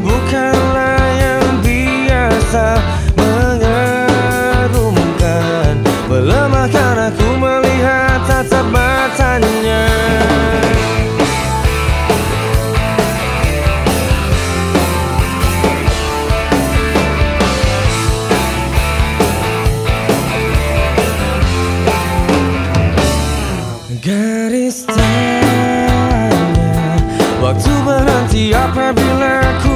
bukanlah yang biasa mengerumkan. Melemahkan aku melihat tatap matanya. Garis tanya Waktu berhenti apabila ku